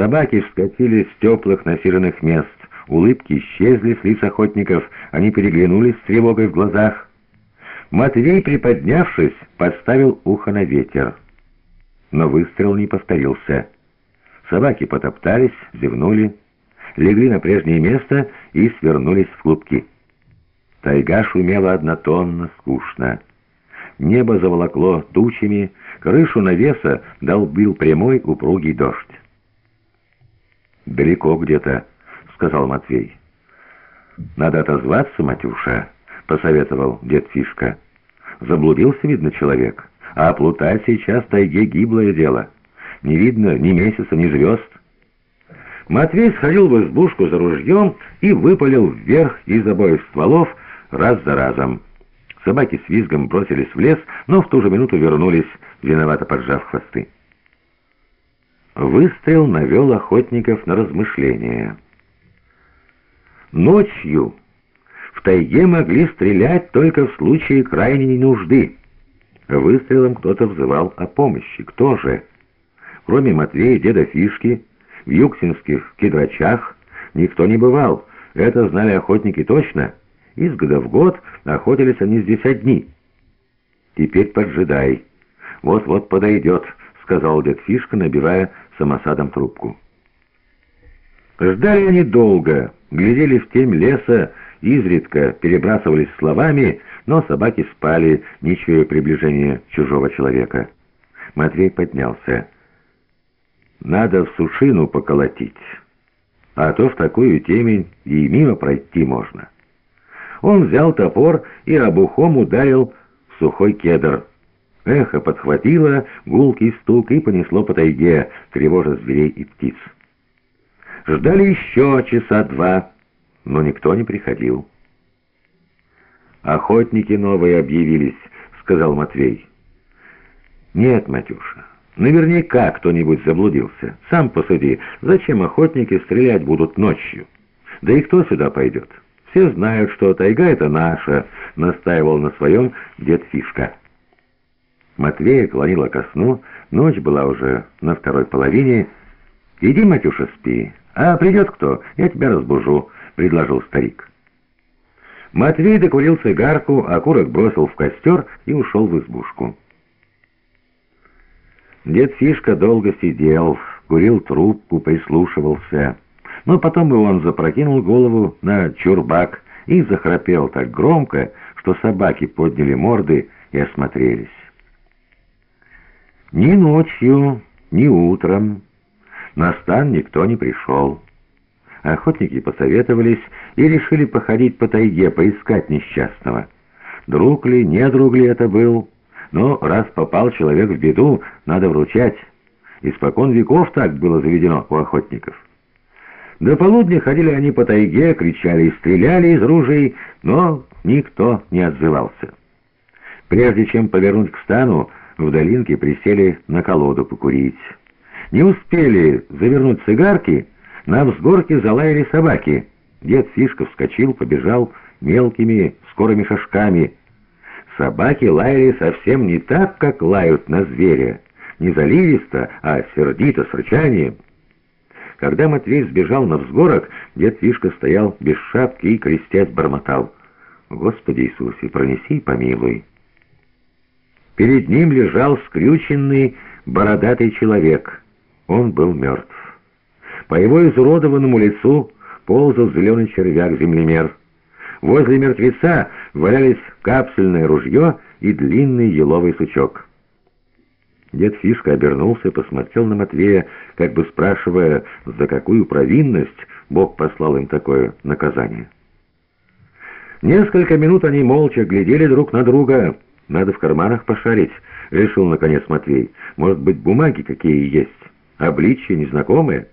Собаки вскочили с теплых насиженных мест. Улыбки исчезли с лиц охотников, они переглянулись с тревогой в глазах. Матвей, приподнявшись, подставил ухо на ветер. Но выстрел не повторился. Собаки потоптались, зевнули, легли на прежнее место и свернулись в клубки. Тайга шумела однотонно, скучно. Небо заволокло тучами, крышу навеса долбил прямой упругий дождь. «Далеко где-то», — сказал Матвей. «Надо отозваться, Матюша», — посоветовал дед Фишка. «Заблудился, видно, человек, а плутать сейчас в тайге гиблое дело. Не видно ни месяца, ни звезд». Матвей сходил в избушку за ружьем и выпалил вверх из обоих стволов раз за разом. Собаки с визгом бросились в лес, но в ту же минуту вернулись, виновато поджав хвосты. Выстрел навел охотников на размышления. Ночью в тайге могли стрелять только в случае крайней нужды. Выстрелом кто-то взывал о помощи. Кто же? Кроме Матвея и деда Фишки, в юксинских кедрачах никто не бывал. Это знали охотники точно. Из года в год охотились они здесь одни. «Теперь поджидай. Вот-вот подойдет», — сказал дед Фишка, набивая самосадом трубку. Ждали они долго, глядели в тень леса, изредка перебрасывались словами, но собаки спали, не чуя приближения чужого человека. Матвей поднялся. «Надо в сушину поколотить, а то в такую темень и мимо пройти можно». Он взял топор и обухом ударил в сухой кедр. Эхо подхватило гулкий стук и понесло по тайге, тревожа зверей и птиц. Ждали еще часа два, но никто не приходил. «Охотники новые объявились», — сказал Матвей. «Нет, Матюша, наверняка кто-нибудь заблудился. Сам посуди, зачем охотники стрелять будут ночью? Да и кто сюда пойдет? Все знают, что тайга — это наша», — настаивал на своем дед Фишка. Матвея клонила ко сну, ночь была уже на второй половине. «Иди, Матюша, спи, а придет кто, я тебя разбужу», — предложил старик. Матвей докурил цигарку, окурок бросил в костер и ушел в избушку. Дед Фишка долго сидел, курил трубку, прислушивался. Но потом и он запрокинул голову на чурбак и захрапел так громко, что собаки подняли морды и осмотрелись. Ни ночью, ни утром на стан никто не пришел. Охотники посоветовались и решили походить по тайге, поискать несчастного. Друг ли, не друг ли это был, но раз попал человек в беду, надо вручать. Испокон веков так было заведено у охотников. До полудня ходили они по тайге, кричали и стреляли из ружей, но никто не отзывался. Прежде чем повернуть к стану, в долинке присели на колоду покурить. Не успели завернуть цигарки, на взгорке залаяли собаки. Дед Фишка вскочил, побежал мелкими, скорыми шажками. Собаки лаяли совсем не так, как лают на зверя. Не заливисто, а сердито, с рычанием. Когда Матвей сбежал на взгорок, дед Фишка стоял без шапки и, крестясь, бормотал. «Господи Иисусе, пронеси помилуй». Перед ним лежал скрюченный, бородатый человек. Он был мертв. По его изуродованному лицу ползал зеленый червяк-землемер. Возле мертвеца валялись капсульное ружье и длинный еловый сучок. Дед Фишка обернулся и посмотрел на Матвея, как бы спрашивая, за какую провинность Бог послал им такое наказание. Несколько минут они молча глядели друг на друга, «Надо в карманах пошарить», — решил наконец Матвей. «Может быть, бумаги какие есть? Обличья незнакомые?»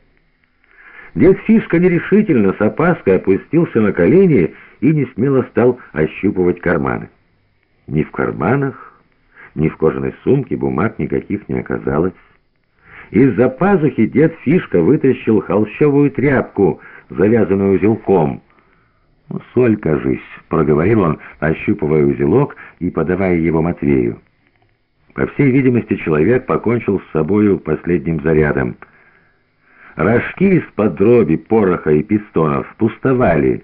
Дед Фишка нерешительно с опаской опустился на колени и не смело стал ощупывать карманы. Ни в карманах, ни в кожаной сумке бумаг никаких не оказалось. Из-за пазухи дед Фишка вытащил холщовую тряпку, завязанную узелком — «Ну, «Соль, кажись», — проговорил он, ощупывая узелок и подавая его Матвею. По всей видимости, человек покончил с собою последним зарядом. Рожки из-под дроби, пороха и пистонов пустовали.